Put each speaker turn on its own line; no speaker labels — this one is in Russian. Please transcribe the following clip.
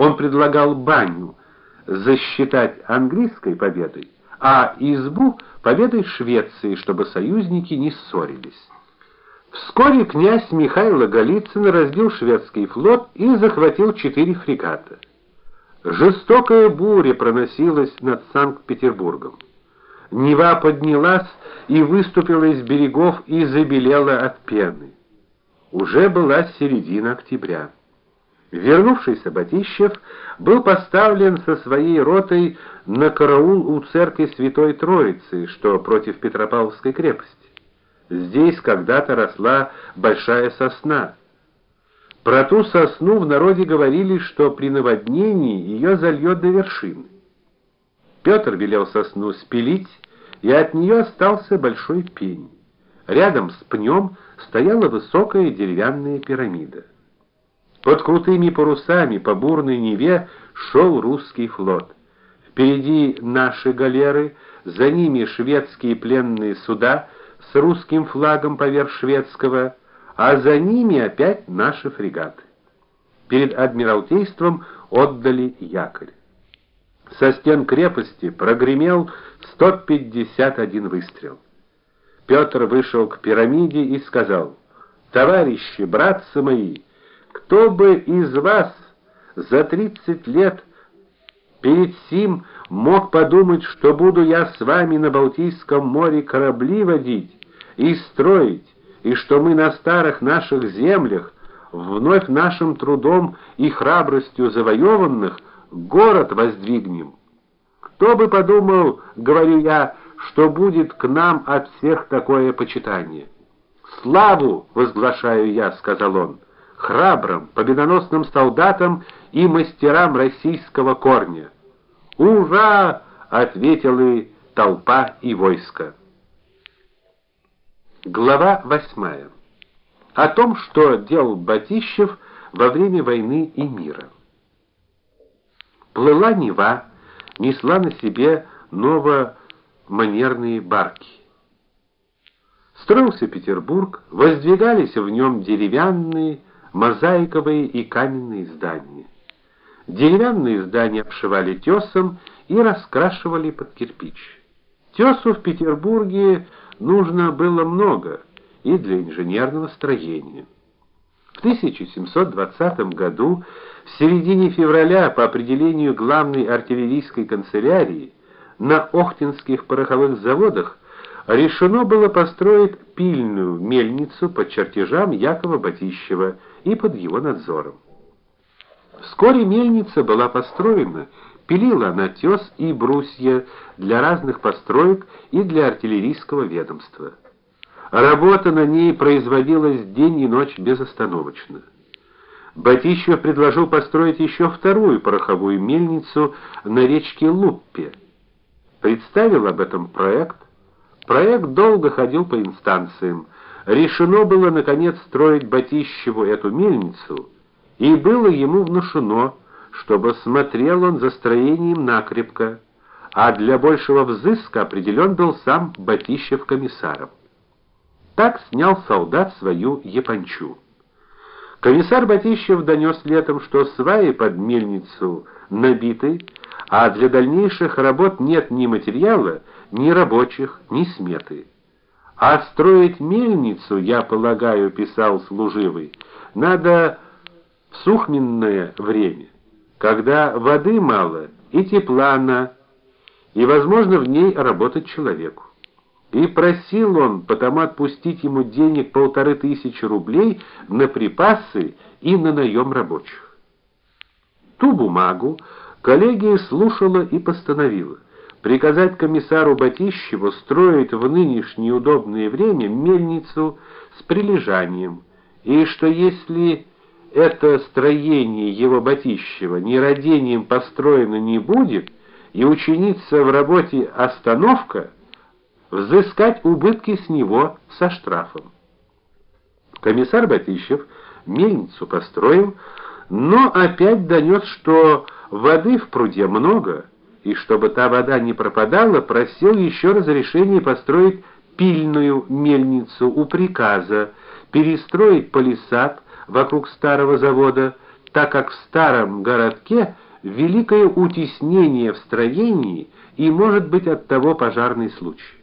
Он предлагал баню засчитать английской победой, а избу победой Швеции, чтобы союзники не ссорились. Вскоре князь Михаил Голицын разбил шведский флот и захватил четыре фрегата. Жестокая буря проносилась над Санкт-Петербургом. Нева поднялась и выступила из берегов и забелела от пены. Уже была середина октября. Вернувшийся Батищев был поставлен со своей ротой на караул у церкви Святой Троицы, что против Петропавловской крепости. Здесь когда-то росла большая сосна. Про ту сосну в народе говорили, что при наводнении ее зальет до вершины. Петр велел сосну спилить, и от нее остался большой пень. Рядом с пнем стояла высокая деревянная пирамида. Под крутыми парусами по бурной Неве шел русский флот. Впереди наши галеры, за ними шведские пленные суда с русским флагом поверх шведского, а за ними опять наши фрегаты. Перед адмиралтейством отдали якорь. Со стен крепости прогремел 151 выстрел. Петр вышел к пирамиде и сказал: "Товарищи, братцы мои, кто бы из вас за тридцать лет перед сим мог подумать, что буду я с вами на Балтийском море корабли водить и строить, и что мы на старых наших землях вновь нашим трудом и храбростью завоеванных город воздвигнем? Кто бы подумал, говорю я, что будет к нам от всех такое почитание? Славу возглашаю я, сказал он храбрым, победоносным солдатам и мастерам российского корня. "Ура!" ответили толпа и войско. Глава восьмая. О том, что делал Батищев во время войны и мира. Плыла Нева, несла на себе новоманерные барки. Строился Петербург, воздвигались в нем деревянные мозаиковые и каменные здания. Деревянные здания обшивали тесом и раскрашивали под кирпич. Тесу в Петербурге нужно было много и для инженерного строения. В 1720 году, в середине февраля, по определению главной артиллерийской канцелярии, на Охтинских пороховых заводах решено было построить пильную мельницу под чертежам Якова Батищева и под его надзором. Вскоре мельница была построена, пилила она тес и брусья для разных построек и для артиллерийского ведомства. Работа на ней производилась день и ночь безостановочно. Батищев предложил построить еще вторую пороховую мельницу на речке Луппе. Представил об этом проект. Проект долго ходил по инстанциям. Решено было наконец строить Батищеву эту мельницу, и было ему внушено, чтобы смотрел он за строением накрепко, а для большего взыска определен был сам Батищев комиссаром. Так снял солдат свою япончу. Комиссар Батищев донес летом, что сваи под мельницу набиты, а для дальнейших работ нет ни материала, ни рабочих, ни сметы. А строить мельницу, я полагаю, писал служивый, надо в сухменное время, когда воды мало и тепла на, и возможно в ней работать человеку. И просил он потому отпустить ему денег полторы тысячи рублей на припасы и на наем рабочих. Ту бумагу коллегия слушала и постановила приказать комиссару Батищеву строить в нынешнее удобное время мельницу с прилежанием, и что если это строение его Батищева не родением построено не будет, и учиниться в работе остановка, взыскать убытки с него со штрафом. Комиссар Батищев мельницу построил, но опять донес, что воды в пруде много, и чтобы та вода не пропадала, просил еще разрешения построить пильную мельницу у приказа, перестроить палисад вокруг старого завода, так как в старом городке великое утеснение в строении и может быть от того пожарный случай.